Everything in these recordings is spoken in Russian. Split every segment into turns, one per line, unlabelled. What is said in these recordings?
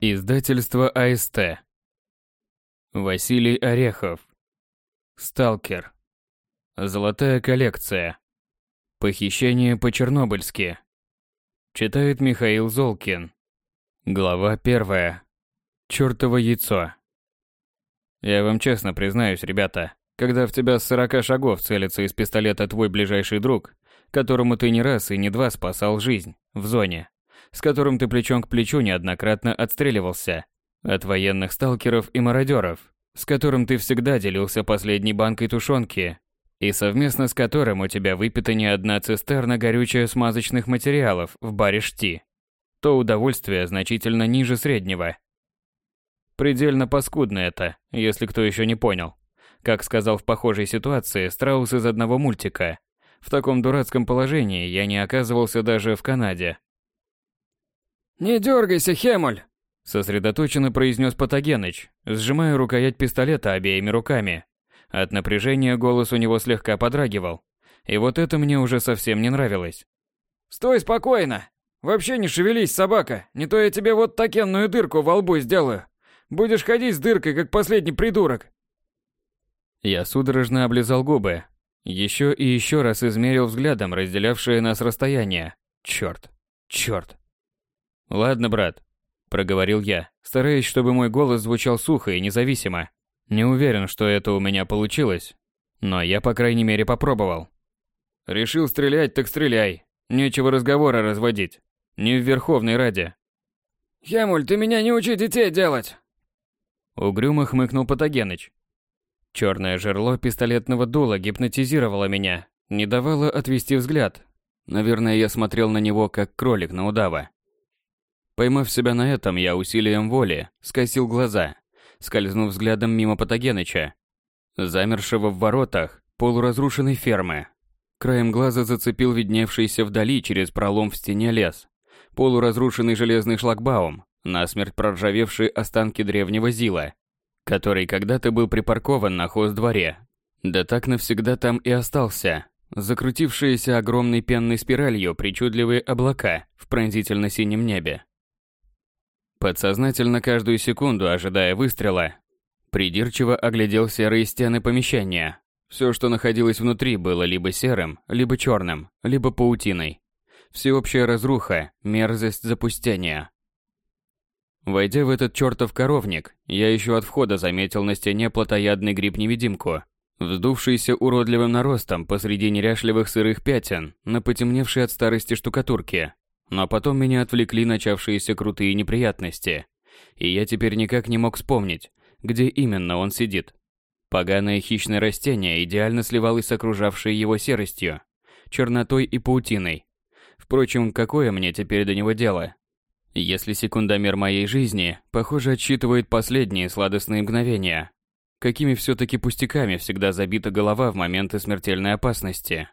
Издательство АСТ. Василий Орехов. Сталкер. Золотая коллекция. Похищение по-чернобыльски. Читает Михаил Золкин. Глава первая. Чёртово яйцо. Я вам честно признаюсь, ребята, когда в тебя с сорока шагов целится из пистолета твой ближайший друг, которому ты не раз и не два спасал жизнь в зоне, с которым ты плечом к плечу неоднократно отстреливался. От военных сталкеров и мародеров, с которым ты всегда делился последней банкой тушенки, и совместно с которым у тебя выпита не одна цистерна горючая смазочных материалов в баре «Шти», то удовольствие значительно ниже среднего. Предельно паскудно это, если кто еще не понял. Как сказал в похожей ситуации Страус из одного мультика, в таком дурацком положении я не оказывался даже в Канаде.
«Не дергайся, Хемуль!»
Сосредоточенно произнес Патогеныч, сжимая рукоять пистолета обеими руками. От напряжения голос у него слегка подрагивал. И вот это мне уже совсем не нравилось.
«Стой спокойно! Вообще не шевелись, собака, не то я тебе вот такенную дырку во лбу сделаю. Будешь ходить с дыркой, как последний придурок!»
Я судорожно облизал губы. Еще и еще раз измерил взглядом разделявшее нас расстояние. Черт, черт. «Ладно, брат», – проговорил я, стараясь, чтобы мой голос звучал сухо и независимо. Не уверен, что это у меня получилось, но я, по крайней мере, попробовал. «Решил стрелять, так стреляй. Нечего разговора разводить. Не в Верховной Раде».
«Хемуль, ты меня не учи детей делать!»
Угрюмо хмыкнул Патогеныч. Черное жерло пистолетного дула гипнотизировало меня, не давало отвести взгляд. Наверное, я смотрел на него, как кролик на удава. Поймав себя на этом, я усилием воли скосил глаза, скользнув взглядом мимо Патогеныча, замершего в воротах полуразрушенной фермы. Краем глаза зацепил видневшийся вдали через пролом в стене лес, полуразрушенный железный шлагбаум, насмерть проржавевшие останки древнего Зила, который когда-то был припаркован на хоздворе. Да так навсегда там и остался, закрутившиеся огромной пенной спиралью причудливые облака в пронзительно-синем небе. Подсознательно каждую секунду, ожидая выстрела, придирчиво оглядел серые стены помещения. Все, что находилось внутри, было либо серым, либо черным, либо паутиной. Всеобщая разруха, мерзость запустения. Войдя в этот чертов коровник, я еще от входа заметил на стене плотоядный гриб-невидимку, вздувшийся уродливым наростом посреди неряшливых сырых пятен на потемневшей от старости штукатурке. Но потом меня отвлекли начавшиеся крутые неприятности, и я теперь никак не мог вспомнить, где именно он сидит. Поганое хищное растение идеально сливалось с окружавшей его серостью, чернотой и паутиной. Впрочем, какое мне теперь до него дело? Если секундомер моей жизни, похоже, отсчитывает последние сладостные мгновения, какими все-таки пустяками всегда забита голова в моменты смертельной опасности.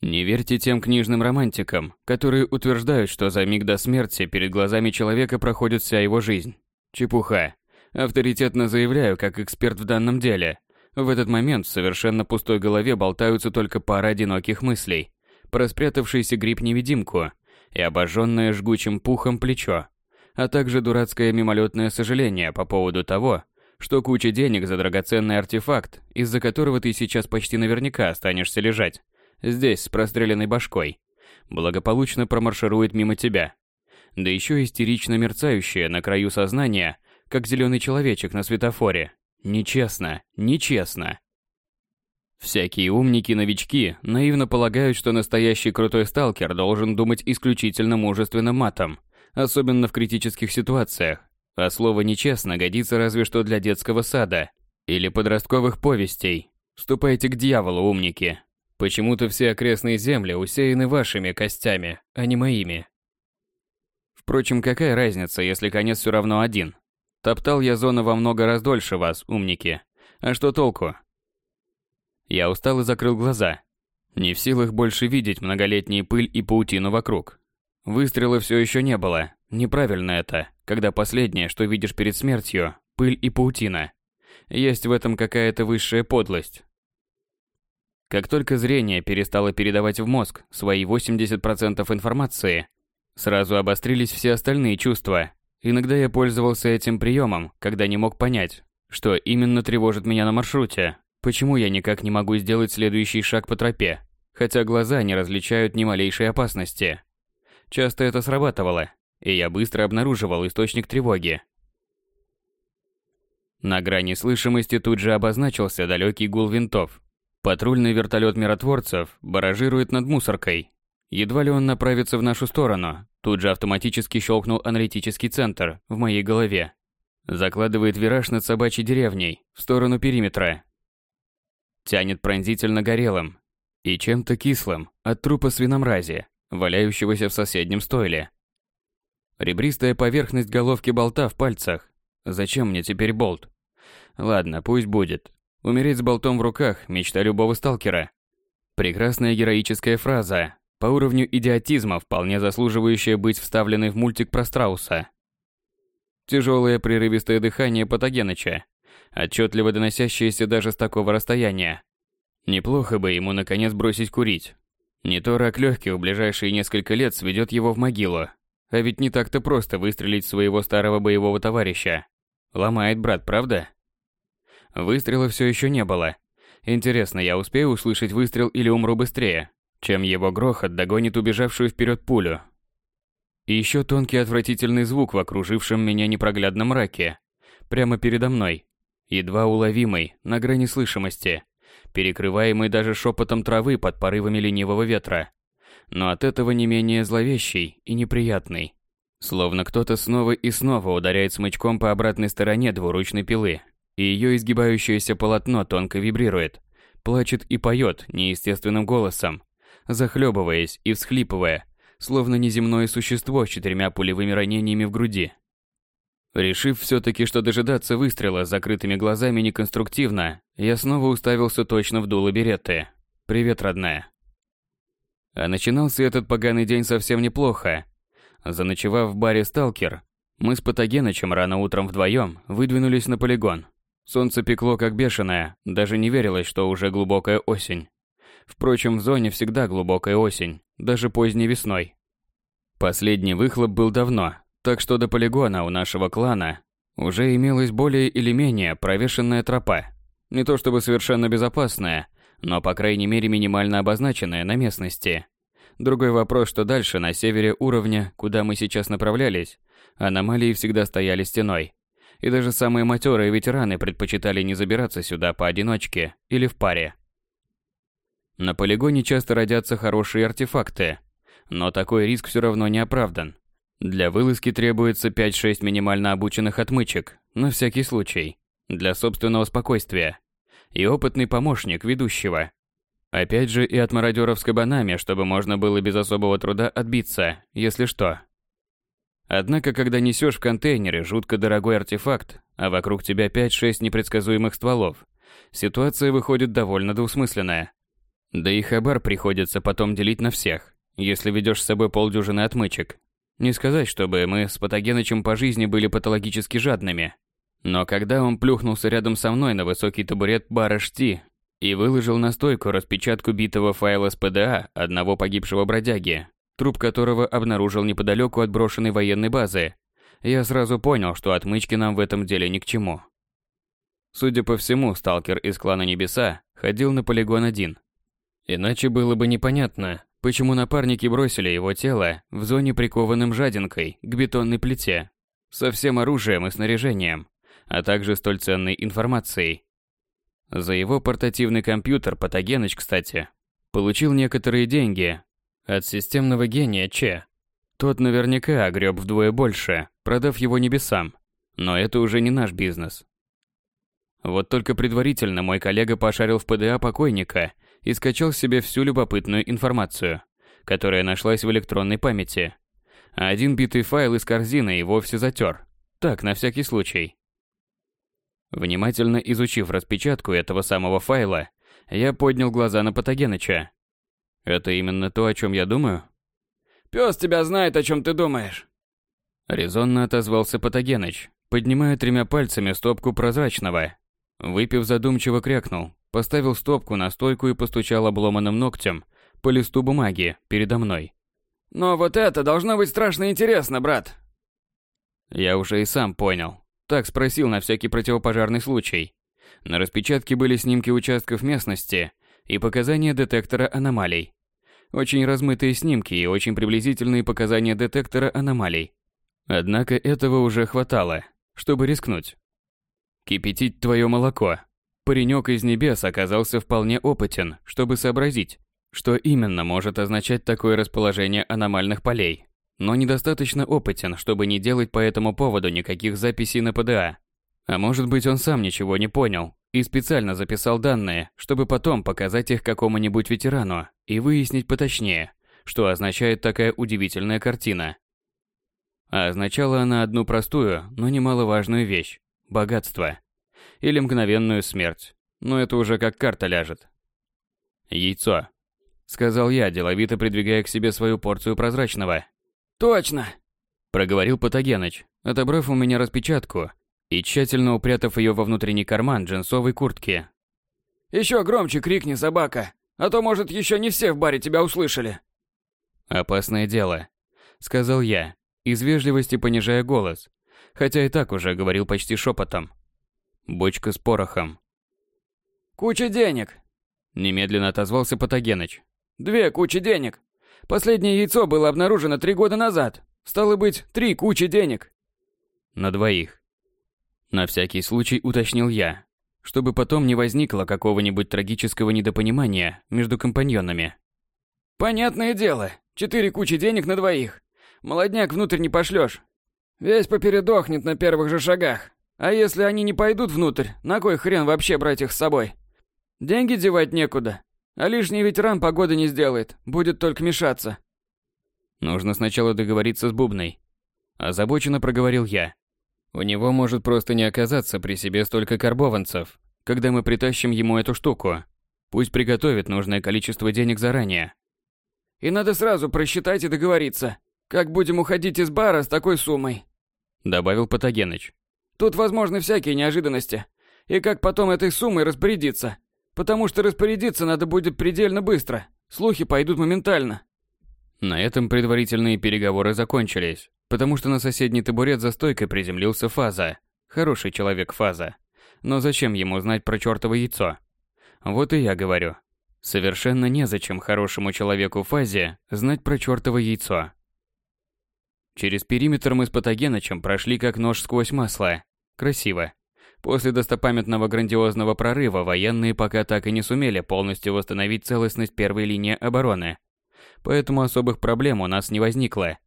Не верьте тем книжным романтикам, которые утверждают, что за миг до смерти перед глазами человека проходит вся его жизнь. Чепуха. Авторитетно заявляю, как эксперт в данном деле. В этот момент в совершенно пустой голове болтаются только пара одиноких мыслей. Про спрятавшийся гриб-невидимку и обожженное жгучим пухом плечо, а также дурацкое мимолетное сожаление по поводу того, что куча денег за драгоценный артефакт, из-за которого ты сейчас почти наверняка останешься лежать, здесь с простреленной башкой, благополучно промарширует мимо тебя. Да еще истерично мерцающая на краю сознания, как зеленый человечек на светофоре. Нечестно, нечестно. Всякие умники-новички наивно полагают, что настоящий крутой сталкер должен думать исключительно мужественным матом, особенно в критических ситуациях. А слово «нечестно» годится разве что для детского сада или подростковых повестей. Ступайте к дьяволу, умники. Почему-то все окрестные земли усеяны вашими костями, а не моими. Впрочем, какая разница, если конец все равно один? Топтал я зону во много раз дольше вас, умники. А что толку? Я устал и закрыл глаза. Не в силах больше видеть многолетние пыль и паутину вокруг. Выстрела все еще не было. Неправильно это, когда последнее, что видишь перед смертью, пыль и паутина. Есть в этом какая-то высшая подлость, как только зрение перестало передавать в мозг свои 80% информации, сразу обострились все остальные чувства. Иногда я пользовался этим приемом, когда не мог понять, что именно тревожит меня на маршруте, почему я никак не могу сделать следующий шаг по тропе, хотя глаза не различают ни малейшей опасности. Часто это срабатывало, и я быстро обнаруживал источник тревоги. На грани слышимости тут же обозначился далекий гул винтов. Патрульный вертолет миротворцев баражирует над мусоркой. Едва ли он направится в нашу сторону, тут же автоматически щелкнул аналитический центр в моей голове. Закладывает вираж над собачьей деревней, в сторону периметра. Тянет пронзительно горелым и чем-то кислым от трупа свиномрази, валяющегося в соседнем стойле. Ребристая поверхность головки болта в пальцах. Зачем мне теперь болт? Ладно, пусть будет. Умереть с болтом в руках – мечта любого сталкера. Прекрасная героическая фраза, по уровню идиотизма вполне заслуживающая быть вставленной в мультик про страуса. Тяжелое прерывистое дыхание Патогеныча, отчетливо доносящееся даже с такого расстояния. Неплохо бы ему наконец бросить курить. Не то рак легких в ближайшие несколько лет сведет его в могилу. А ведь не так-то просто выстрелить своего старого боевого товарища. Ломает брат, правда? Выстрела все еще не было. Интересно, я успею услышать выстрел или умру быстрее, чем его грохот догонит убежавшую вперед пулю. И еще тонкий отвратительный звук в окружившем меня непроглядном мраке. Прямо передо мной. Едва уловимый, на грани слышимости. Перекрываемый даже шепотом травы под порывами ленивого ветра. Но от этого не менее зловещий и неприятный. Словно кто-то снова и снова ударяет смычком по обратной стороне двуручной пилы, и ее изгибающееся полотно тонко вибрирует, плачет и поет неестественным голосом, захлебываясь и всхлипывая, словно неземное существо с четырьмя пулевыми ранениями в груди. Решив все-таки, что дожидаться выстрела с закрытыми глазами неконструктивно, я снова уставился точно в дуло беретты. «Привет, родная». А начинался этот поганый день совсем неплохо. Заночевав в баре «Сталкер», мы с Патогенычем рано утром вдвоем выдвинулись на полигон. Солнце пекло как бешеное, даже не верилось, что уже глубокая осень. Впрочем, в зоне всегда глубокая осень, даже поздней весной. Последний выхлоп был давно, так что до полигона у нашего клана уже имелась более или менее провешенная тропа. Не то чтобы совершенно безопасная, но по крайней мере минимально обозначенная на местности. Другой вопрос, что дальше, на севере уровня, куда мы сейчас направлялись, аномалии всегда стояли стеной. И даже самые матерые ветераны предпочитали не забираться сюда поодиночке или в паре. На полигоне часто родятся хорошие артефакты, но такой риск все равно не оправдан. Для вылазки требуется 5-6 минимально обученных отмычек, на всякий случай, для собственного спокойствия. И опытный помощник ведущего. Опять же и от мародеров с кабанами, чтобы можно было без особого труда отбиться, если что. Однако, когда несешь в контейнере жутко дорогой артефакт, а вокруг тебя 5-6 непредсказуемых стволов, ситуация выходит довольно двусмысленная. Да и хабар приходится потом делить на всех, если ведешь с собой полдюжины отмычек. Не сказать, чтобы мы с Патогенычем по жизни были патологически жадными. Но когда он плюхнулся рядом со мной на высокий табурет бара Шти и выложил на стойку распечатку битого файла с ПДА одного погибшего бродяги, труп которого обнаружил неподалеку от брошенной военной базы, я сразу понял, что отмычки нам в этом деле ни к чему. Судя по всему, сталкер из клана Небеса ходил на полигон один, Иначе было бы непонятно, почему напарники бросили его тело в зоне прикованным жадинкой к бетонной плите, со всем оружием и снаряжением, а также столь ценной информацией. За его портативный компьютер Патогеныч, кстати, получил некоторые деньги от системного гения Че. Тот наверняка огреб вдвое больше, продав его небесам. Но это уже не наш бизнес. Вот только предварительно мой коллега пошарил в ПДА покойника – и скачал себе всю любопытную информацию, которая нашлась в электронной памяти. А один битый файл из корзины и вовсе затер. Так, на всякий случай. Внимательно изучив распечатку этого самого файла, я поднял глаза на Патогеныча. Это именно то, о чем я думаю?
Пес тебя знает, о чем ты думаешь.
Резонно отозвался Патогеныч, поднимая тремя пальцами стопку прозрачного. Выпив задумчиво крякнул. Поставил стопку на стойку и постучал обломанным ногтем по листу бумаги передо мной.
«Но вот это должно быть страшно интересно, брат!»
Я уже и сам понял. Так спросил на всякий противопожарный случай. На распечатке были снимки участков местности и показания детектора аномалий. Очень размытые снимки и очень приблизительные показания детектора аномалий. Однако этого уже хватало, чтобы рискнуть. Кипятить твое молоко. Паренек из небес оказался вполне опытен, чтобы сообразить, что именно может означать такое расположение аномальных полей, но недостаточно опытен, чтобы не делать по этому поводу никаких записей на ПДА. А может быть, он сам ничего не понял и специально записал данные, чтобы потом показать их какому-нибудь ветерану и выяснить поточнее, что означает такая удивительная картина. А означала она одну простую, но немаловажную вещь – богатство. Или мгновенную смерть. Но это уже как карта ляжет. Яйцо. Сказал я, деловито придвигая к себе свою порцию прозрачного.
«Точно!»
– проговорил Патогеныч, отобрав у меня распечатку и тщательно упрятав ее во внутренний карман джинсовой куртки.
«Еще громче крикни, собака, а то, может, еще не все в баре тебя услышали».
«Опасное дело», — сказал я, из вежливости понижая голос, хотя и так уже говорил почти шепотом. Бочка с порохом.
«Куча денег», — немедленно отозвался Патогеныч. «Две кучи денег. Последнее яйцо было обнаружено три года назад. Стало быть, три кучи денег».
«На двоих», на всякий случай уточнил я, чтобы потом не возникло какого-нибудь трагического недопонимания между компаньонами.
Понятное дело, четыре кучи денег на двоих. Молодняк внутрь не пошлешь. Весь попередохнет на первых же шагах. А если они не пойдут внутрь, на кой хрен вообще брать их с собой? Деньги девать некуда. А лишний ветеран погоды не сделает, будет только мешаться.
Нужно сначала договориться с Бубной. Озабоченно проговорил я. У него может просто не оказаться при себе столько карбованцев, когда мы притащим ему эту штуку. Пусть приготовит нужное количество денег заранее.
И надо сразу просчитать и договориться, как будем уходить из бара с такой суммой.
Добавил Патогеныч.
Тут возможны всякие неожиданности. И как потом этой суммой распорядиться. Потому что распорядиться надо будет предельно быстро. Слухи пойдут моментально.
На этом предварительные переговоры закончились, потому что на соседний табурет за стойкой приземлился Фаза. Хороший человек Фаза. Но зачем ему знать про чёртово яйцо? Вот и я говорю. Совершенно незачем хорошему человеку Фазе знать про чёртово яйцо. Через периметр мы с Патогенычем прошли как нож сквозь масло. Красиво. После достопамятного грандиозного прорыва военные пока так и не сумели полностью восстановить целостность первой линии обороны поэтому особых проблем у нас не возникло.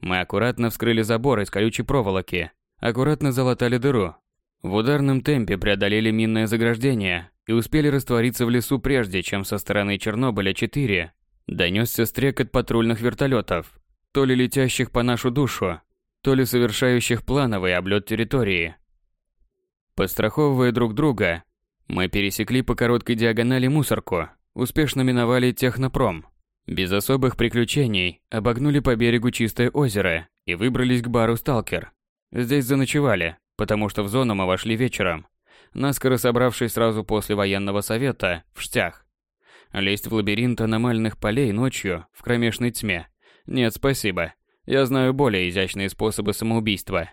Мы аккуратно вскрыли забор из колючей проволоки, аккуратно залатали дыру. В ударном темпе преодолели минное заграждение и успели раствориться в лесу прежде, чем со стороны Чернобыля-4 донесся стрекот патрульных вертолетов, то ли летящих по нашу душу, то ли совершающих плановый облет территории. Подстраховывая друг друга, мы пересекли по короткой диагонали мусорку, успешно миновали технопром, без особых приключений обогнули по берегу чистое озеро и выбрались к бару «Сталкер». Здесь заночевали, потому что в зону мы вошли вечером, наскоро собравшись сразу после военного совета в штях. Лезть в лабиринт аномальных полей ночью в кромешной тьме. Нет, спасибо. Я знаю более изящные способы самоубийства.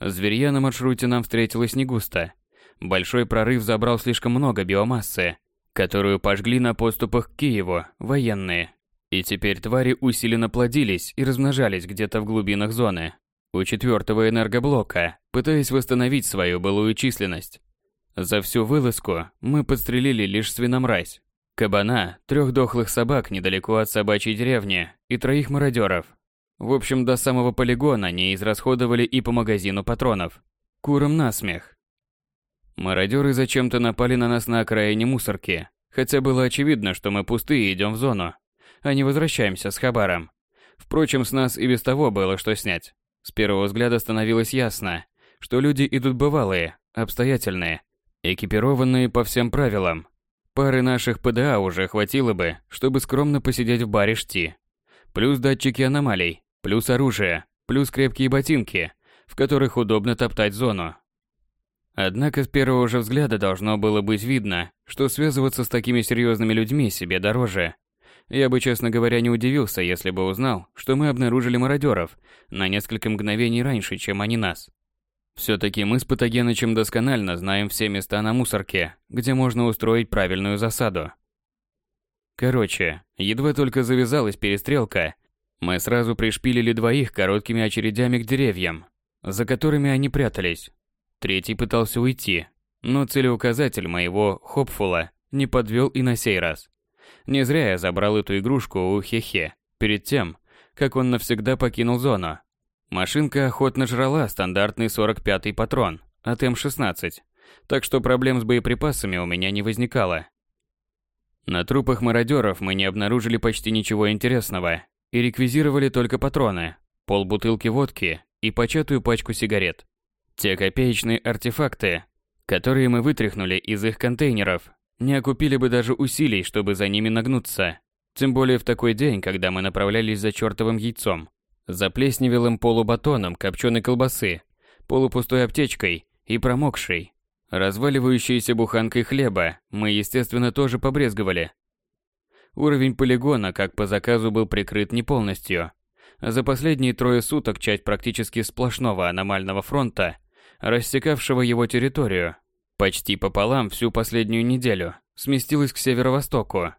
Зверья на маршруте нам встретилось не густо. Большой прорыв забрал слишком много биомассы, которую пожгли на подступах к Киеву военные. И теперь твари усиленно плодились и размножались где-то в глубинах зоны, у четвертого энергоблока, пытаясь восстановить свою былую численность. За всю вылазку мы подстрелили лишь свиномразь, кабана, трех дохлых собак недалеко от собачьей деревни и троих мародеров. В общем, до самого полигона не израсходовали и по магазину патронов. Курам насмех. Мародеры зачем-то напали на нас на окраине мусорки, хотя было очевидно, что мы пустые идем в зону, а не возвращаемся с хабаром. Впрочем, с нас и без того было что снять. С первого взгляда становилось ясно, что люди идут бывалые, обстоятельные, экипированные по всем правилам. Пары наших ПДА уже хватило бы, чтобы скромно посидеть в баре Шти. Плюс датчики аномалий, плюс оружие, плюс крепкие ботинки, в которых удобно топтать зону, Однако с первого же взгляда должно было быть видно, что связываться с такими серьезными людьми себе дороже. Я бы, честно говоря, не удивился, если бы узнал, что мы обнаружили мародеров на несколько мгновений раньше, чем они нас. Все-таки мы с Патогенычем досконально знаем все места на мусорке, где можно устроить правильную засаду. Короче, едва только завязалась перестрелка, мы сразу пришпилили двоих короткими очередями к деревьям, за которыми они прятались. Третий пытался уйти, но целеуказатель моего Хопфула не подвел и на сей раз. Не зря я забрал эту игрушку у Хехе перед тем, как он навсегда покинул зону. Машинка охотно жрала стандартный 45-й патрон от М16, так что проблем с боеприпасами у меня не возникало. На трупах мародеров мы не обнаружили почти ничего интересного и реквизировали только патроны, полбутылки водки и початую пачку сигарет. Те копеечные артефакты, которые мы вытряхнули из их контейнеров, не окупили бы даже усилий, чтобы за ними нагнуться. Тем более в такой день, когда мы направлялись за чертовым яйцом, за плесневелым полубатоном копченой колбасы, полупустой аптечкой и промокшей, разваливающейся буханкой хлеба, мы, естественно, тоже побрезговали. Уровень полигона, как по заказу, был прикрыт не полностью. За последние трое суток часть практически сплошного аномального фронта, рассекавшего его территорию, почти пополам всю последнюю неделю, сместилась к северо-востоку.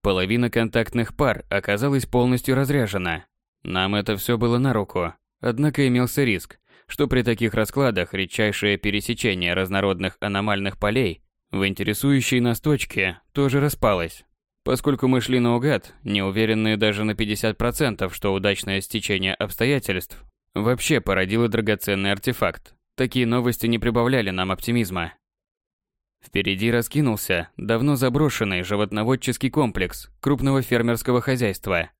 Половина контактных пар оказалась полностью разряжена. Нам это все было на руку. Однако имелся риск, что при таких раскладах редчайшее пересечение разнородных аномальных полей в интересующей нас точке тоже распалось. Поскольку мы шли наугад, не уверенные даже на 50%, что удачное стечение обстоятельств вообще породило драгоценный артефакт, такие новости не прибавляли нам оптимизма. Впереди раскинулся давно заброшенный животноводческий комплекс крупного фермерского хозяйства.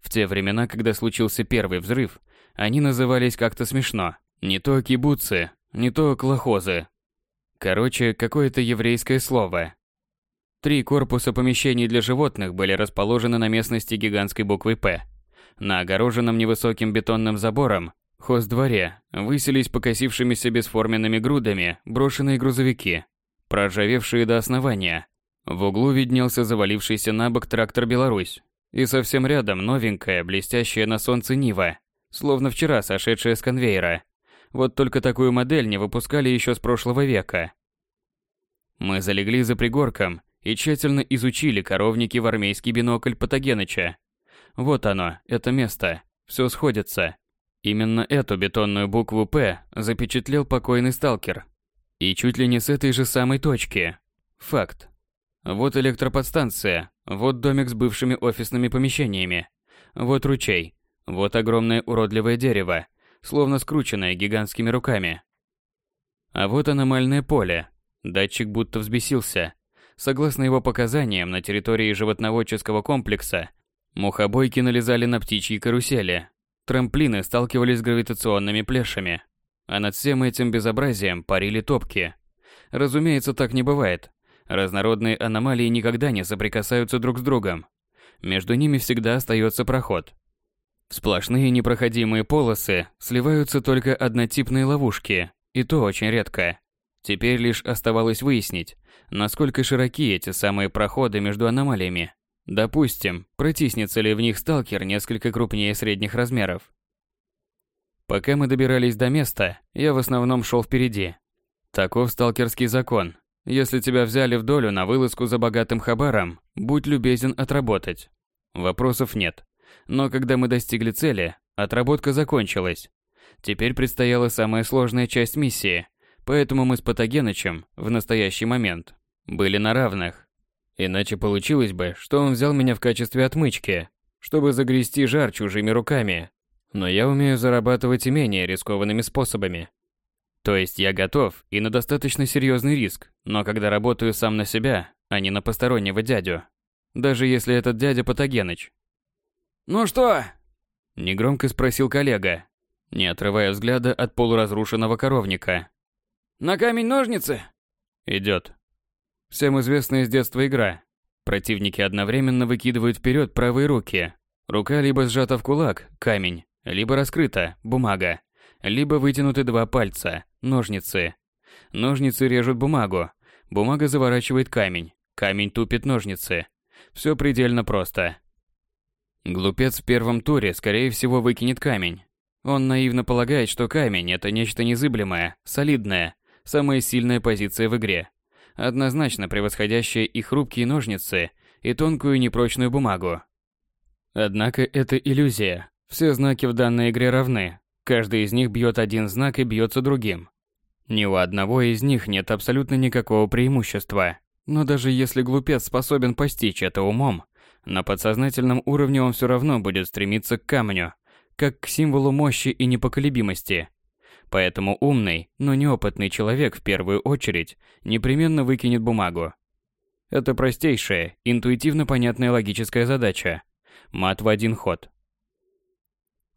В те времена, когда случился первый взрыв, они назывались как-то смешно. Не то кибуцы, не то клохозы. Короче, какое-то еврейское слово, Три корпуса помещений для животных были расположены на местности гигантской буквы «П». На огороженном невысоким бетонным забором хоздворе высились покосившимися бесформенными грудами брошенные грузовики, проржавевшие до основания. В углу виднелся завалившийся на бок трактор «Беларусь». И совсем рядом новенькая, блестящая на солнце Нива, словно вчера сошедшая с конвейера. Вот только такую модель не выпускали еще с прошлого века. Мы залегли за пригорком и тщательно изучили коровники в армейский бинокль Патогеныча. Вот оно, это место. Все сходится. Именно эту бетонную букву «П» запечатлел покойный сталкер. И чуть ли не с этой же самой точки. Факт. Вот электроподстанция, вот домик с бывшими офисными помещениями, вот ручей, вот огромное уродливое дерево, словно скрученное гигантскими руками. А вот аномальное поле. Датчик будто взбесился, Согласно его показаниям, на территории животноводческого комплекса мухобойки налезали на птичьи карусели, трамплины сталкивались с гравитационными плешами, а над всем этим безобразием парили топки. Разумеется, так не бывает. Разнородные аномалии никогда не соприкасаются друг с другом. Между ними всегда остается проход. В сплошные непроходимые полосы сливаются только однотипные ловушки, и то очень редко. Теперь лишь оставалось выяснить, насколько широки эти самые проходы между аномалиями. Допустим, протиснется ли в них сталкер несколько крупнее средних размеров. Пока мы добирались до места, я в основном шел впереди. Таков сталкерский закон. Если тебя взяли в долю на вылазку за богатым хабаром, будь любезен отработать. Вопросов нет. Но когда мы достигли цели, отработка закончилась. Теперь предстояла самая сложная часть миссии Поэтому мы с Патогенычем в настоящий момент были на равных. Иначе получилось бы, что он взял меня в качестве отмычки, чтобы загрести жар чужими руками. Но я умею зарабатывать и менее рискованными способами. То есть я готов и на достаточно серьезный риск, но когда работаю сам на себя, а не на постороннего дядю. Даже если этот дядя Патогеныч.
«Ну что?»
Негромко спросил коллега, не отрывая взгляда от полуразрушенного коровника.
На камень-ножницы?
Идет. Всем известная с детства игра. Противники одновременно выкидывают вперед правые руки. Рука либо сжата в кулак, камень, либо раскрыта, бумага, либо вытянуты два пальца, ножницы. Ножницы режут бумагу, бумага заворачивает камень, камень тупит ножницы. Все предельно просто. Глупец в первом туре, скорее всего, выкинет камень. Он наивно полагает, что камень – это нечто незыблемое, солидное, самая сильная позиция в игре, однозначно превосходящая и хрупкие ножницы, и тонкую непрочную бумагу. Однако это иллюзия. Все знаки в данной игре равны. Каждый из них бьет один знак и бьется другим. Ни у одного из них нет абсолютно никакого преимущества. Но даже если глупец способен постичь это умом, на подсознательном уровне он все равно будет стремиться к камню, как к символу мощи и непоколебимости. Поэтому умный, но неопытный человек в первую очередь непременно выкинет бумагу. Это простейшая, интуитивно понятная логическая задача. Мат в один ход.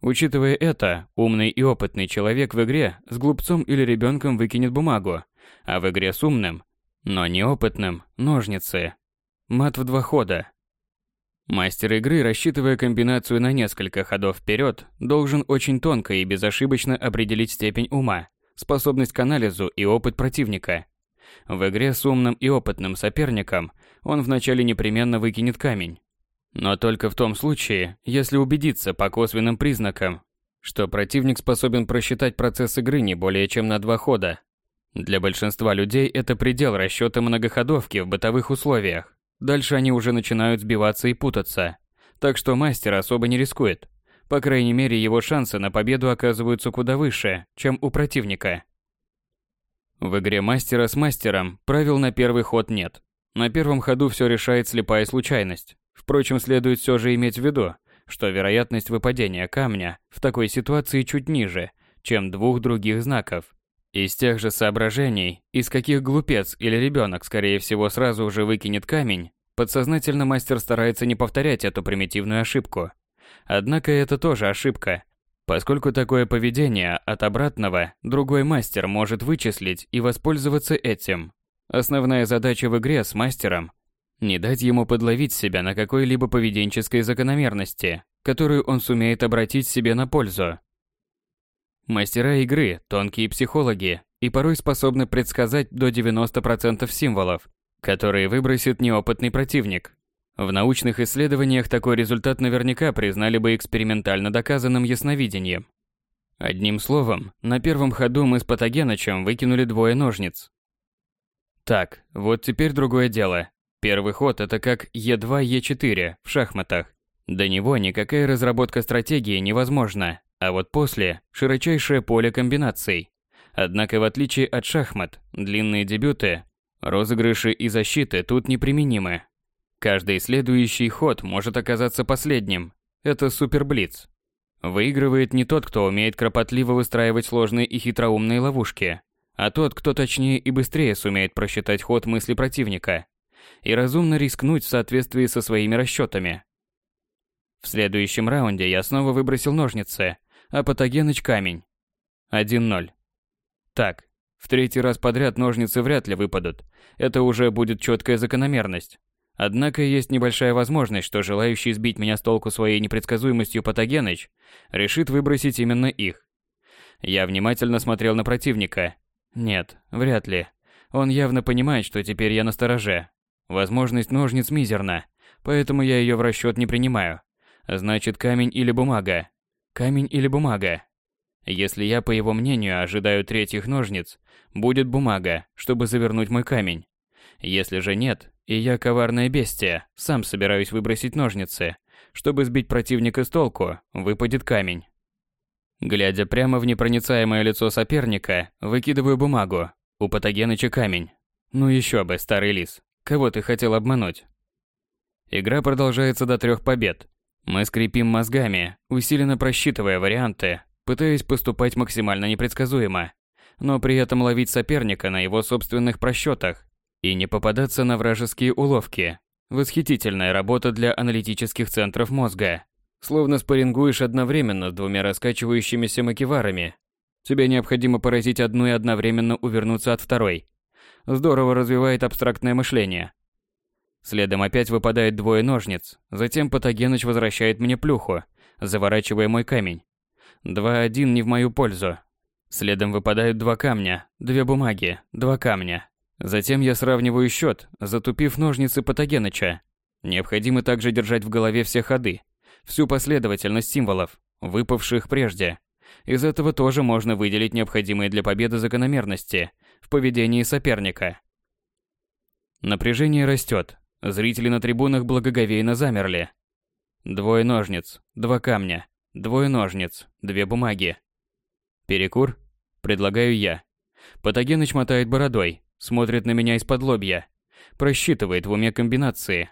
Учитывая это, умный и опытный человек в игре с глупцом или ребенком выкинет бумагу, а в игре с умным, но неопытным – ножницы. Мат в два хода. Мастер игры, рассчитывая комбинацию на несколько ходов вперед, должен очень тонко и безошибочно определить степень ума, способность к анализу и опыт противника. В игре с умным и опытным соперником он вначале непременно выкинет камень, но только в том случае, если убедиться по косвенным признакам, что противник способен просчитать процесс игры не более чем на два хода. Для большинства людей это предел расчета многоходовки в бытовых условиях. Дальше они уже начинают сбиваться и путаться. Так что мастер особо не рискует. По крайней мере, его шансы на победу оказываются куда выше, чем у противника. В игре мастера с мастером правил на первый ход нет. На первом ходу все решает слепая случайность. Впрочем, следует все же иметь в виду, что вероятность выпадения камня в такой ситуации чуть ниже, чем двух других знаков. Из тех же соображений, из каких глупец или ребенок, скорее всего, сразу уже выкинет камень, подсознательно мастер старается не повторять эту примитивную ошибку. Однако это тоже ошибка, поскольку такое поведение от обратного другой мастер может вычислить и воспользоваться этим. Основная задача в игре с мастером не дать ему подловить себя на какой-либо поведенческой закономерности, которую он сумеет обратить себе на пользу. Мастера игры – тонкие психологи и порой способны предсказать до 90% символов, которые выбросит неопытный противник. В научных исследованиях такой результат наверняка признали бы экспериментально доказанным ясновидением. Одним словом, на первом ходу мы с Патогенычем выкинули двое ножниц. Так, вот теперь другое дело. Первый ход – это как Е2, Е4 в шахматах. До него никакая разработка стратегии невозможна, а вот после – широчайшее поле комбинаций. Однако в отличие от шахмат, длинные дебюты, розыгрыши и защиты тут неприменимы. Каждый следующий ход может оказаться последним. Это суперблиц. Выигрывает не тот, кто умеет кропотливо выстраивать сложные и хитроумные ловушки, а тот, кто точнее и быстрее сумеет просчитать ход мысли противника – и разумно рискнуть в соответствии со своими расчетами. В следующем раунде я снова выбросил ножницы, а Патогеныч камень. 1-0. Так, в третий раз подряд ножницы вряд ли выпадут. Это уже будет четкая закономерность. Однако есть небольшая возможность, что желающий сбить меня с толку своей непредсказуемостью Патогеныч решит выбросить именно их. Я внимательно смотрел на противника. Нет, вряд ли. Он явно понимает, что теперь я на стороже, Возможность ножниц мизерна, поэтому я ее в расчет не принимаю. Значит, камень или бумага. Камень или бумага. Если я, по его мнению, ожидаю третьих ножниц, будет бумага, чтобы завернуть мой камень. Если же нет, и я коварное бестия, сам собираюсь выбросить ножницы, чтобы сбить противника с толку, выпадет камень. Глядя прямо в непроницаемое лицо соперника, выкидываю бумагу. У Патогеныча камень. Ну еще бы, старый лис. Кого ты хотел обмануть? Игра продолжается до трех побед. Мы скрипим мозгами, усиленно просчитывая варианты, пытаясь поступать максимально непредсказуемо, но при этом ловить соперника на его собственных просчетах и не попадаться на вражеские уловки. Восхитительная работа для аналитических центров мозга. Словно спаррингуешь одновременно с двумя раскачивающимися макеварами. Тебе необходимо поразить одну и одновременно увернуться от второй. Здорово развивает абстрактное мышление. Следом опять выпадает двое ножниц, затем Патогеныч возвращает мне плюху, заворачивая мой камень. Два-один не в мою пользу. Следом выпадают два камня, две бумаги, два камня. Затем я сравниваю счет, затупив ножницы Патогеныча. Необходимо также держать в голове все ходы. всю последовательность символов, выпавших прежде. Из этого тоже можно выделить необходимые для победы закономерности в поведении соперника. Напряжение растет. Зрители на трибунах благоговейно замерли. Двое ножниц, два камня, двое ножниц, две бумаги. Перекур? Предлагаю я. Патогеныч мотает бородой, смотрит на меня из-под лобья. Просчитывает в уме комбинации.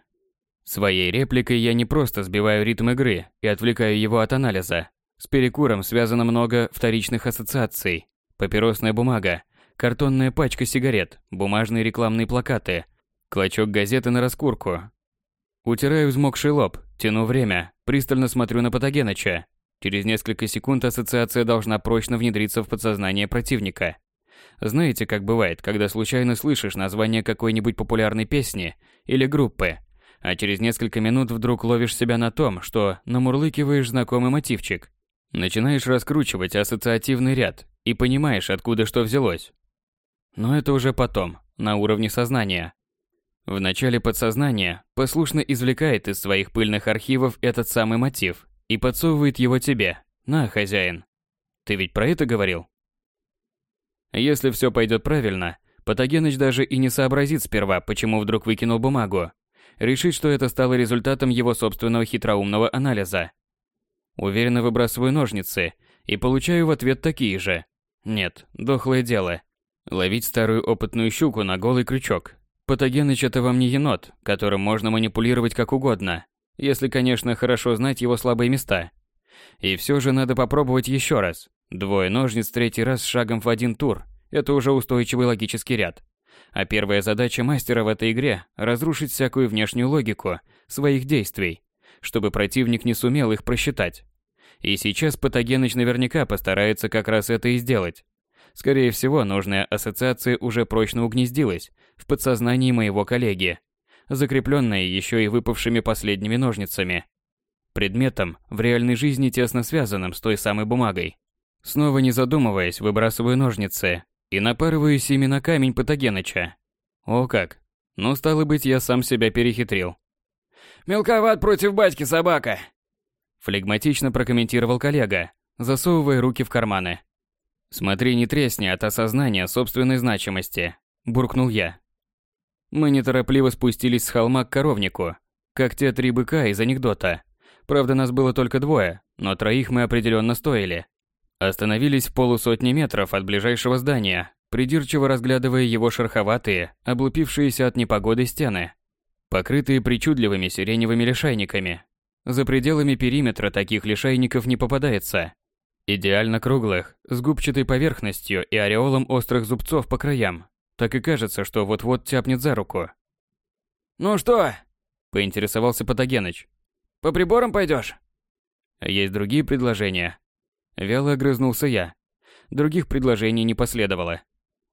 Своей репликой я не просто сбиваю ритм игры и отвлекаю его от анализа. С перекуром связано много вторичных ассоциаций. Папиросная бумага, картонная пачка сигарет, бумажные рекламные плакаты, клочок газеты на раскурку. Утираю взмокший лоб, тяну время, пристально смотрю на Патогеныча. Через несколько секунд ассоциация должна прочно внедриться в подсознание противника. Знаете, как бывает, когда случайно слышишь название какой-нибудь популярной песни или группы, а через несколько минут вдруг ловишь себя на том, что намурлыкиваешь знакомый мотивчик. Начинаешь раскручивать ассоциативный ряд и понимаешь, откуда что взялось. Но это уже потом, на уровне сознания. В начале подсознания послушно извлекает из своих пыльных архивов этот самый мотив и подсовывает его тебе. На, хозяин. Ты ведь про это говорил? Если все пойдет правильно, Патогеныч даже и не сообразит сперва, почему вдруг выкинул бумагу. Решит, что это стало результатом его собственного хитроумного анализа. Уверенно выбрасываю ножницы и получаю в ответ такие же. Нет, дохлое дело. Ловить старую опытную щуку на голый крючок. Патогеныч это вам не енот, которым можно манипулировать как угодно, если, конечно, хорошо знать его слабые места. И все же надо попробовать еще раз. Двое ножниц третий раз с шагом в один тур – это уже устойчивый логический ряд. А первая задача мастера в этой игре – разрушить всякую внешнюю логику своих действий, чтобы противник не сумел их просчитать. И сейчас Патогеныч наверняка постарается как раз это и сделать. Скорее всего, нужная ассоциация уже прочно угнездилась в подсознании моего коллеги, закрепленная еще и выпавшими последними ножницами. Предметом, в реальной жизни тесно связанным с той самой бумагой. Снова не задумываясь, выбрасываю ножницы и напарываюсь ими на камень Патогеныча. О как! Ну, стало быть, я сам себя перехитрил.
«Мелковат против батьки собака!»
Флегматично прокомментировал коллега, засовывая руки в карманы. «Смотри, не тресни от осознания собственной значимости», – буркнул я. Мы неторопливо спустились с холма к коровнику, как те три быка из анекдота. Правда, нас было только двое, но троих мы определенно стоили. Остановились в полусотни метров от ближайшего здания, придирчиво разглядывая его шероховатые, облупившиеся от непогоды стены, покрытые причудливыми сиреневыми лишайниками. За пределами периметра таких лишайников не попадается. Идеально круглых, с губчатой поверхностью и ореолом острых зубцов по краям. Так и кажется, что вот-вот тяпнет за руку.
«Ну что?»
– поинтересовался Патогеныч.
«По приборам пойдешь?»
«Есть другие предложения?» Вяло огрызнулся я. Других предложений не последовало.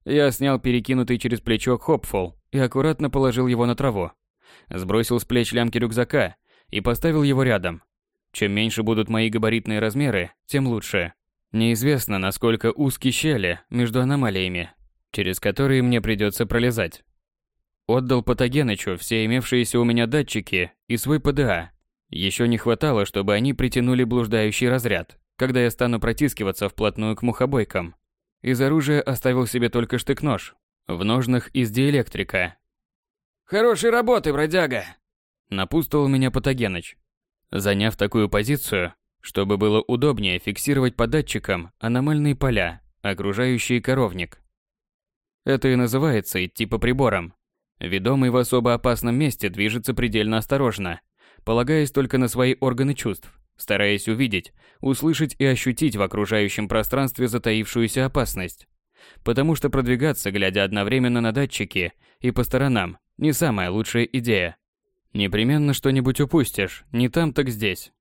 Я снял перекинутый через плечо хопфул и аккуратно положил его на траву. Сбросил с плеч лямки рюкзака и поставил его рядом. Чем меньше будут мои габаритные размеры, тем лучше. Неизвестно, насколько узкие щели между аномалиями, через которые мне придется пролезать. Отдал Патогенычу все имевшиеся у меня датчики и свой ПДА. Еще не хватало, чтобы они притянули блуждающий разряд когда я стану протискиваться вплотную к мухобойкам. Из оружия оставил себе только штык-нож, в ножнах из диэлектрика.
«Хорошей работы, бродяга!»
Напутствовал меня Патогеныч. Заняв такую позицию, чтобы было удобнее фиксировать по датчикам аномальные поля, окружающие коровник. Это и называется идти по приборам. Ведомый в особо опасном месте движется предельно осторожно, полагаясь только на свои органы чувств стараясь увидеть, услышать и ощутить в окружающем пространстве затаившуюся опасность. Потому что продвигаться, глядя одновременно на датчики и по сторонам, не самая лучшая идея. Непременно что-нибудь упустишь, не там так здесь.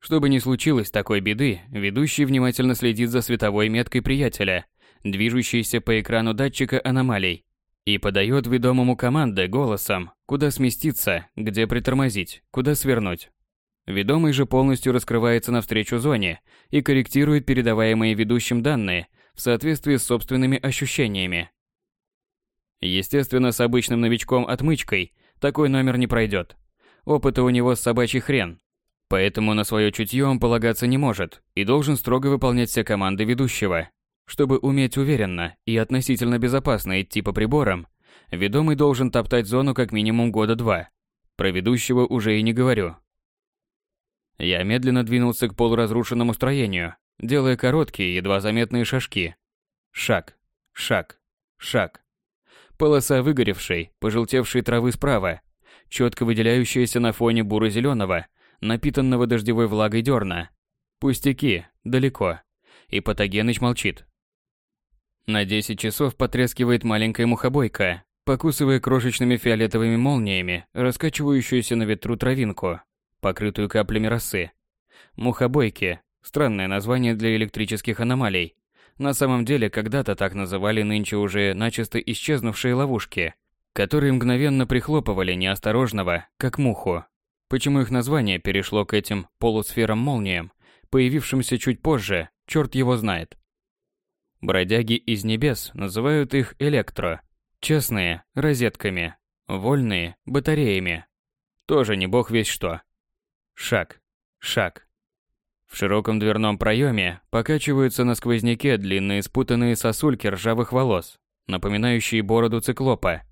Чтобы не случилось такой беды, ведущий внимательно следит за световой меткой приятеля, движущейся по экрану датчика аномалий, и подает ведомому команды голосом, куда сместиться, где притормозить, куда свернуть. Ведомый же полностью раскрывается навстречу зоне и корректирует передаваемые ведущим данные в соответствии с собственными ощущениями. Естественно, с обычным новичком-отмычкой такой номер не пройдет. Опыта у него с собачий хрен. Поэтому на свое чутье он полагаться не может и должен строго выполнять все команды ведущего. Чтобы уметь уверенно и относительно безопасно идти по приборам, ведомый должен топтать зону как минимум года два. Про ведущего уже и не говорю. Я медленно двинулся к полуразрушенному строению, делая короткие, едва заметные шажки. Шаг, шаг, шаг. Полоса выгоревшей, пожелтевшей травы справа, четко выделяющаяся на фоне буро-зеленого, напитанного дождевой влагой дерна. Пустяки, далеко. И Патогеныч молчит. На 10 часов потрескивает маленькая мухобойка, покусывая крошечными фиолетовыми молниями раскачивающуюся на ветру травинку, покрытую каплями росы. Мухобойки – странное название для электрических аномалий. На самом деле, когда-то так называли нынче уже начисто исчезнувшие ловушки, которые мгновенно прихлопывали неосторожного, как муху. Почему их название перешло к этим полусферам-молниям, появившимся чуть позже, черт его знает. Бродяги из небес называют их электро, частные – розетками, вольные – батареями. Тоже не бог весь что. Шаг, шаг. В широком дверном проеме покачиваются на сквозняке длинные спутанные сосульки ржавых волос, напоминающие бороду циклопа.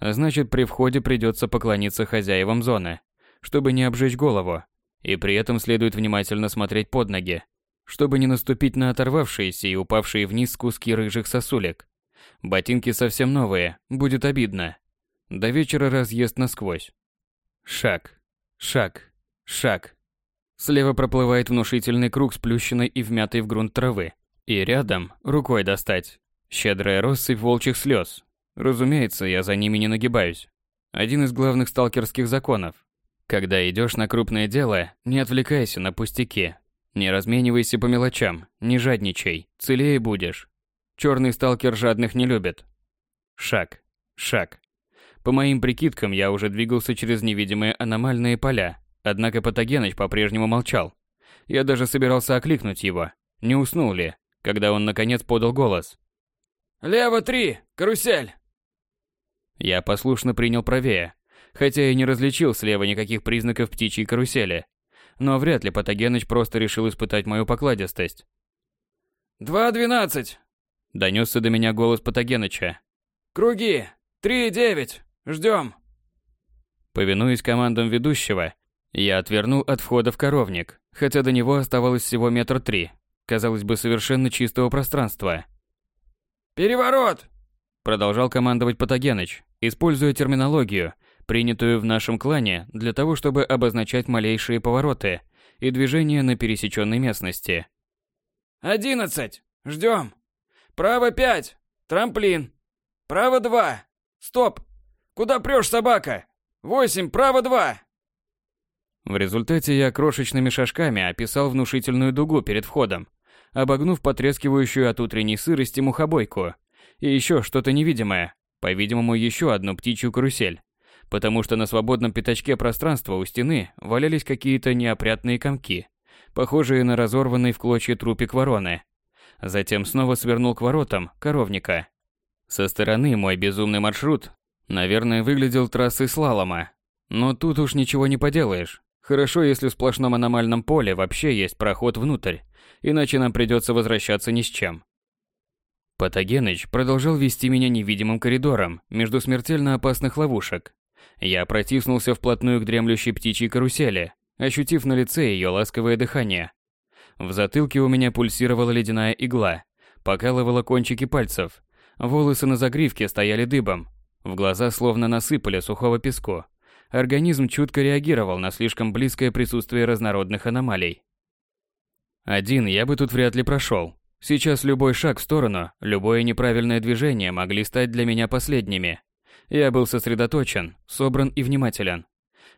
Значит, при входе придется поклониться хозяевам зоны, чтобы не обжечь голову, и при этом следует внимательно смотреть под ноги, чтобы не наступить на оторвавшиеся и упавшие вниз куски рыжих сосулек. Ботинки совсем новые, будет обидно. До вечера разъезд насквозь. Шаг, шаг, шаг. Слева проплывает внушительный круг сплющенной и вмятой в грунт травы. И рядом, рукой достать, щедрая россыпь волчьих слез. Разумеется, я за ними не нагибаюсь. Один из главных сталкерских законов. Когда идешь на крупное дело, не отвлекайся на пустяки. Не разменивайся по мелочам, не жадничай, целее будешь. Черный сталкер жадных не любит. Шаг, шаг. По моим прикидкам, я уже двигался через невидимые аномальные поля, однако Патогеныч по-прежнему молчал. Я даже собирался окликнуть его, не уснул ли, когда он наконец подал голос.
«Лево три! Карусель!»
Я послушно принял правее, хотя и не различил слева никаких признаков птичьей карусели. Но вряд ли Патогеныч просто решил испытать мою покладистость.
«Два двенадцать!»
Донесся до меня голос Патогеныча.
«Круги! Три девять! Ждем!»
Повинуясь командам ведущего, я отвернул от входа в коровник, хотя до него оставалось всего метр три, казалось бы, совершенно чистого пространства.
«Переворот!»
Продолжал командовать Патогеныч, используя терминологию, принятую в нашем клане для того, чтобы обозначать малейшие повороты и движения на пересеченной местности.
«Одиннадцать! Ждем!» Право пять. Трамплин. Право два. Стоп. Куда прешь, собака? Восемь. Право два.
В результате я крошечными шажками описал внушительную дугу перед входом, обогнув потрескивающую от утренней сырости мухобойку. И еще что-то невидимое, по-видимому, еще одну птичью карусель. Потому что на свободном пятачке пространства у стены валялись какие-то неопрятные комки, похожие на разорванный в клочья трупик вороны. Затем снова свернул к воротам коровника. Со стороны мой безумный маршрут, наверное, выглядел трассой слалома. Но тут уж ничего не поделаешь. Хорошо, если в сплошном аномальном поле вообще есть проход внутрь, иначе нам придется возвращаться ни с чем. Патогеныч продолжал вести меня невидимым коридором между смертельно опасных ловушек. Я протиснулся вплотную к дремлющей птичьей карусели, ощутив на лице ее ласковое дыхание. В затылке у меня пульсировала ледяная игла, покалывала кончики пальцев. Волосы на загривке стояли дыбом. В глаза словно насыпали сухого песку. Организм чутко реагировал на слишком близкое присутствие разнородных аномалий. Один я бы тут вряд ли прошел. Сейчас любой шаг в сторону, любое неправильное движение могли стать для меня последними. Я был сосредоточен, собран и внимателен.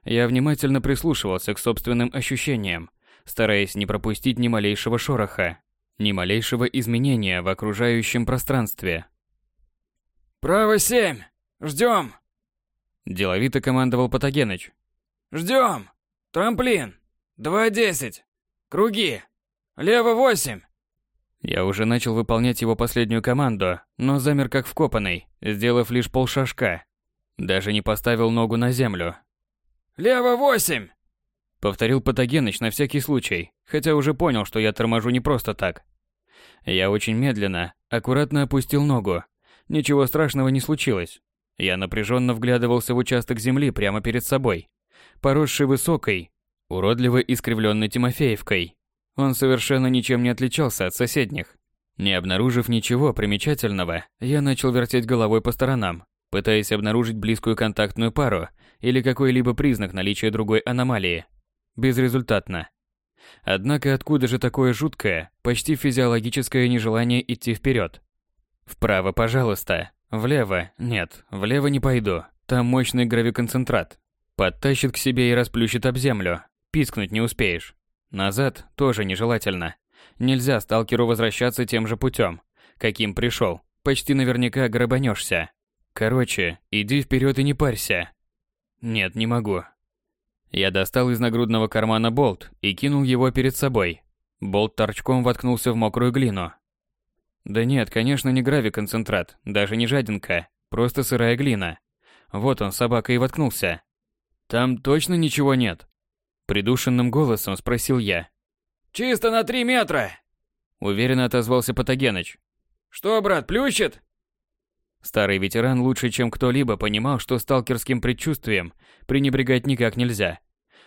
Я внимательно прислушивался к собственным ощущениям, стараясь не пропустить ни малейшего шороха, ни малейшего изменения в окружающем пространстве.
«Право семь! Ждем!»
Деловито командовал Патогеныч.
«Ждем! Трамплин! Два десять! Круги! Лево восемь!»
Я уже начал выполнять его последнюю команду, но замер как вкопанный, сделав лишь полшажка. Даже не поставил ногу на землю.
«Лево восемь!»
Повторил Патогеныч на всякий случай, хотя уже понял, что я торможу не просто так. Я очень медленно, аккуратно опустил ногу. Ничего страшного не случилось. Я напряженно вглядывался в участок земли прямо перед собой, поросший высокой, уродливо искривленной Тимофеевкой. Он совершенно ничем не отличался от соседних. Не обнаружив ничего примечательного, я начал вертеть головой по сторонам, пытаясь обнаружить близкую контактную пару или какой-либо признак наличия другой аномалии. Безрезультатно. Однако откуда же такое жуткое, почти физиологическое нежелание идти вперед? Вправо, пожалуйста. Влево? Нет, влево не пойду. Там мощный гравиконцентрат. Подтащит к себе и расплющит об землю. Пискнуть не успеешь. Назад тоже нежелательно. Нельзя сталкеру возвращаться тем же путем, каким пришел. Почти наверняка грабанешься. Короче, иди вперед и не парься. Нет, не могу. Я достал из нагрудного кармана болт и кинул его перед собой. Болт торчком воткнулся в мокрую глину. Да нет, конечно, не гравиконцентрат, даже не жадинка, просто сырая глина. Вот он, собака, и воткнулся. Там точно ничего нет? Придушенным голосом спросил я.
«Чисто на три метра!»
Уверенно отозвался Патогеныч.
«Что, брат, плющит?»
Старый ветеран лучше, чем кто-либо понимал, что сталкерским предчувствием пренебрегать никак нельзя.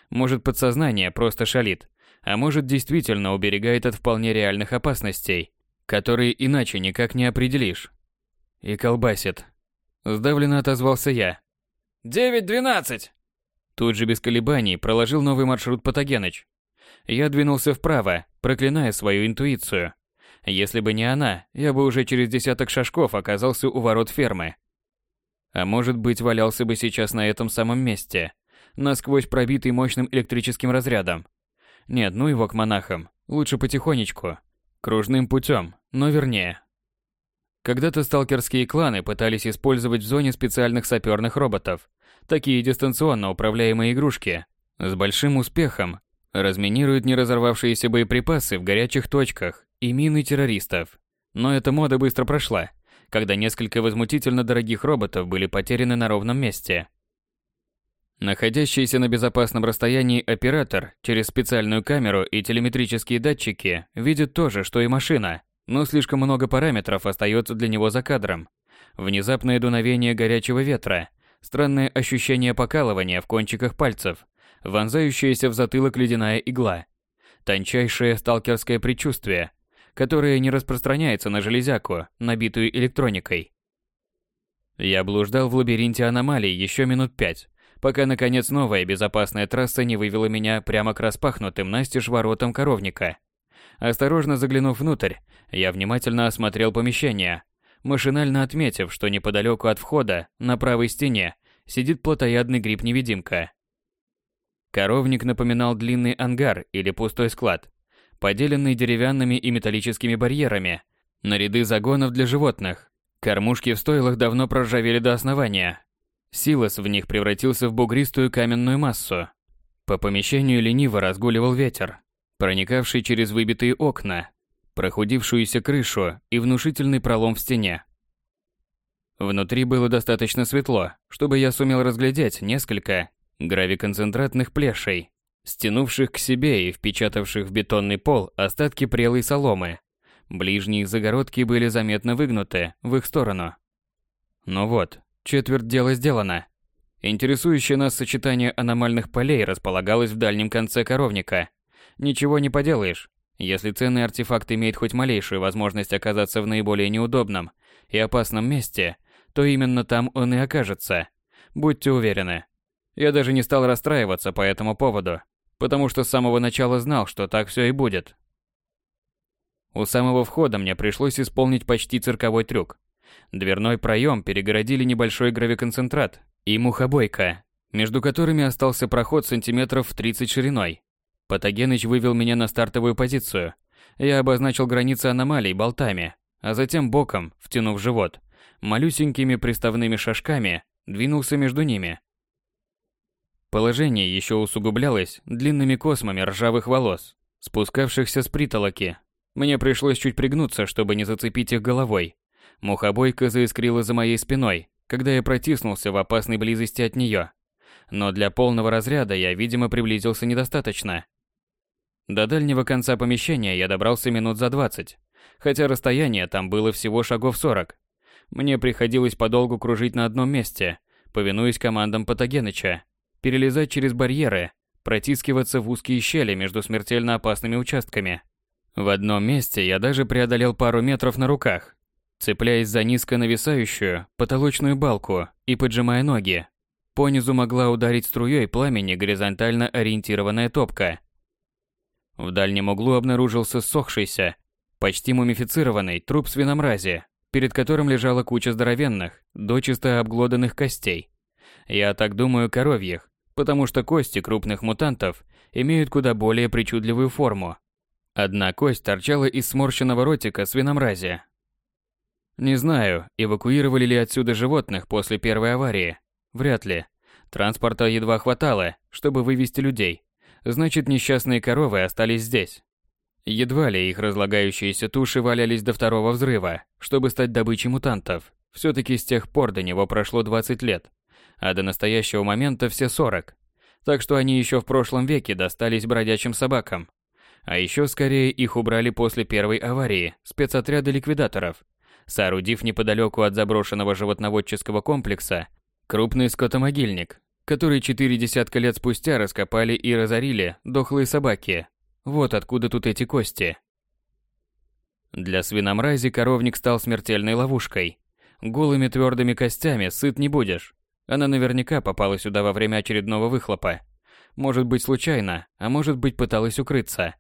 Может, подсознание просто шалит, а может, действительно уберегает от вполне реальных опасностей, которые иначе никак не определишь. И колбасит. Сдавленно отозвался я.
«Девять двенадцать!»
Тут же без колебаний проложил новый маршрут Патогеныч. Я двинулся вправо, проклиная свою интуицию. Если бы не она, я бы уже через десяток шажков оказался у ворот фермы. А может быть, валялся бы сейчас на этом самом месте, насквозь пробитый мощным электрическим разрядом. Нет, ну его к монахам, лучше потихонечку, кружным путем, но вернее. Когда-то сталкерские кланы пытались использовать в зоне специальных саперных роботов, такие дистанционно управляемые игрушки. С большим успехом разминируют неразорвавшиеся боеприпасы в горячих точках и мины террористов. Но эта мода быстро прошла, когда несколько возмутительно дорогих роботов были потеряны на ровном месте. Находящийся на безопасном расстоянии оператор через специальную камеру и телеметрические датчики видит то же, что и машина, но слишком много параметров остается для него за кадром. Внезапное дуновение горячего ветра – Странное ощущение покалывания в кончиках пальцев, вонзающаяся в затылок ледяная игла. Тончайшее сталкерское предчувствие, которое не распространяется на железяку, набитую электроникой. Я блуждал в лабиринте аномалий еще минут пять, пока наконец новая безопасная трасса не вывела меня прямо к распахнутым настежь воротам коровника. Осторожно заглянув внутрь, я внимательно осмотрел помещение, машинально отметив, что неподалеку от входа, на правой стене, сидит плотоядный гриб-невидимка. Коровник напоминал длинный ангар или пустой склад, поделенный деревянными и металлическими барьерами, на ряды загонов для животных. Кормушки в стойлах давно проржавели до основания. Силос в них превратился в бугристую каменную массу. По помещению лениво разгуливал ветер, проникавший через выбитые окна, прохудившуюся крышу и внушительный пролом в стене. Внутри было достаточно светло, чтобы я сумел разглядеть несколько гравиконцентратных плешей, стянувших к себе и впечатавших в бетонный пол остатки прелой соломы. Ближние загородки были заметно выгнуты в их сторону. Ну вот, четверть дела сделано. Интересующее нас сочетание аномальных полей располагалось в дальнем конце коровника. Ничего не поделаешь, если ценный артефакт имеет хоть малейшую возможность оказаться в наиболее неудобном и опасном месте, то именно там он и окажется. Будьте уверены. Я даже не стал расстраиваться по этому поводу, потому что с самого начала знал, что так все и будет. У самого входа мне пришлось исполнить почти цирковой трюк. Дверной проем перегородили небольшой гравиконцентрат и мухобойка, между которыми остался проход сантиметров в 30 шириной. Патогеныч вывел меня на стартовую позицию. Я обозначил границы аномалий болтами, а затем боком, втянув живот, малюсенькими приставными шажками, двинулся между ними. Положение еще усугублялось длинными космами ржавых волос, спускавшихся с притолоки. Мне пришлось чуть пригнуться, чтобы не зацепить их головой. Мухобойка заискрила за моей спиной, когда я протиснулся в опасной близости от нее. но для полного разряда я, видимо, приблизился недостаточно. До дальнего конца помещения я добрался минут за 20, хотя расстояние там было всего шагов 40. Мне приходилось подолгу кружить на одном месте, повинуясь командам Патогеныча, перелезать через барьеры, протискиваться в узкие щели между смертельно опасными участками. В одном месте я даже преодолел пару метров на руках, цепляясь за низко нависающую потолочную балку и поджимая ноги. Понизу могла ударить струей пламени горизонтально ориентированная топка. В дальнем углу обнаружился сохшийся, почти мумифицированный труп свиномрази, перед которым лежала куча здоровенных, дочисто обглоданных костей. Я так думаю коровьих, потому что кости крупных мутантов имеют куда более причудливую форму. Одна кость торчала из сморщенного ротика свиномрази. Не знаю, эвакуировали ли отсюда животных после первой аварии. Вряд ли. Транспорта едва хватало, чтобы вывести людей. Значит, несчастные коровы остались здесь. Едва ли их разлагающиеся туши валялись до второго взрыва, чтобы стать добычей мутантов. Все-таки с тех пор до него прошло 20 лет а до настоящего момента все 40. Так что они еще в прошлом веке достались бродячим собакам. А еще скорее их убрали после первой аварии спецотряда ликвидаторов, соорудив неподалеку от заброшенного животноводческого комплекса крупный скотомогильник, который четыре десятка лет спустя раскопали и разорили дохлые собаки. Вот откуда тут эти кости. Для свиномрази коровник стал смертельной ловушкой. Голыми твердыми костями сыт не будешь. Она наверняка попала сюда во время очередного выхлопа. Может быть случайно, а может быть пыталась укрыться.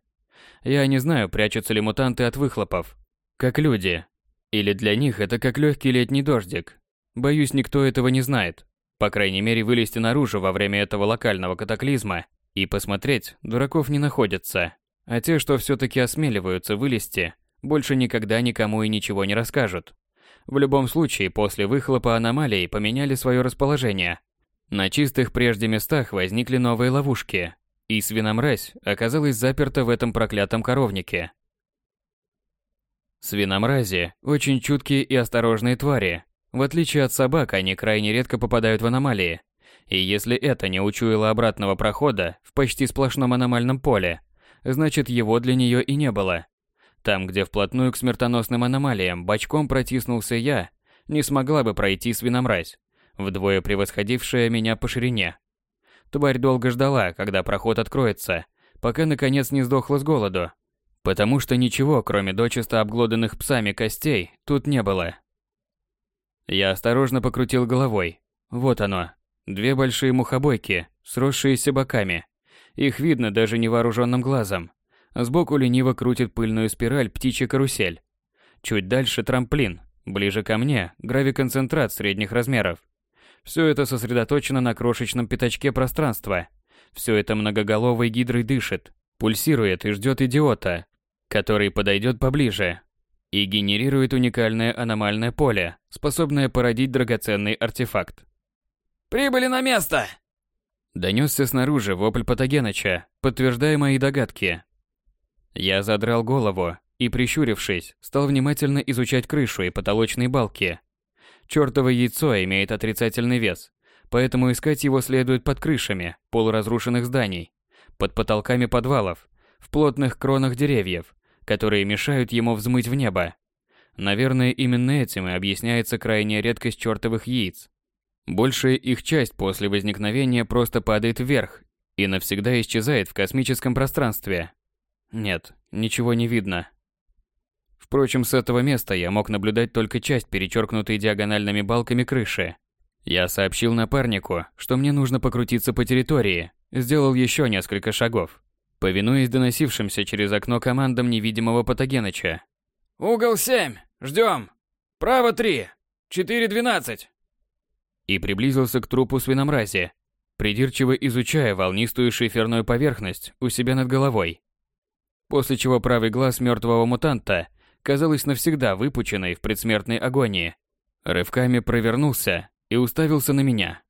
Я не знаю, прячутся ли мутанты от выхлопов. Как люди. Или для них это как легкий летний дождик. Боюсь, никто этого не знает. По крайней мере, вылезти наружу во время этого локального катаклизма и посмотреть дураков не находятся. А те, что все-таки осмеливаются вылезти, больше никогда никому и ничего не расскажут. В любом случае, после выхлопа аномалий поменяли свое расположение. На чистых прежде местах возникли новые ловушки, и свиномразь оказалась заперта в этом проклятом коровнике. Свиномрази – очень чуткие и осторожные твари. В отличие от собак, они крайне редко попадают в аномалии. И если это не учуяло обратного прохода в почти сплошном аномальном поле, значит его для нее и не было. Там, где вплотную к смертоносным аномалиям бочком протиснулся я, не смогла бы пройти свиномразь, вдвое превосходившая меня по ширине. Тварь долго ждала, когда проход откроется, пока наконец не сдохла с голоду. Потому что ничего, кроме дочисто обглоданных псами костей, тут не было. Я осторожно покрутил головой. Вот оно. Две большие мухобойки, сросшиеся боками. Их видно даже невооруженным глазом. Сбоку лениво крутит пыльную спираль птичья карусель. Чуть дальше трамплин, ближе ко мне гравиконцентрат средних размеров. Все это сосредоточено на крошечном пятачке пространства. Все это многоголовой гидрой дышит, пульсирует и ждет идиота, который подойдет поближе и генерирует уникальное аномальное поле, способное породить драгоценный артефакт.
«Прибыли на место!»
Донесся снаружи вопль Патогеныча, подтверждая мои догадки. Я задрал голову и, прищурившись, стал внимательно изучать крышу и потолочные балки. Чёртово яйцо имеет отрицательный вес, поэтому искать его следует под крышами полуразрушенных зданий, под потолками подвалов, в плотных кронах деревьев, которые мешают ему взмыть в небо. Наверное, именно этим и объясняется крайняя редкость чёртовых яиц. Большая их часть после возникновения просто падает вверх и навсегда исчезает в космическом пространстве, нет, ничего не видно. Впрочем, с этого места я мог наблюдать только часть перечеркнутой диагональными балками крыши. Я сообщил напарнику, что мне нужно покрутиться по территории, сделал еще несколько шагов, повинуясь доносившимся через окно командам невидимого патогеныча.
«Угол 7! Ждем! Право 3! 4-12!»
И приблизился к трупу свиномрази, придирчиво изучая волнистую шиферную поверхность у себя над головой после чего правый глаз мертвого мутанта, казалось навсегда выпученный в предсмертной агонии, рывками провернулся и уставился на меня.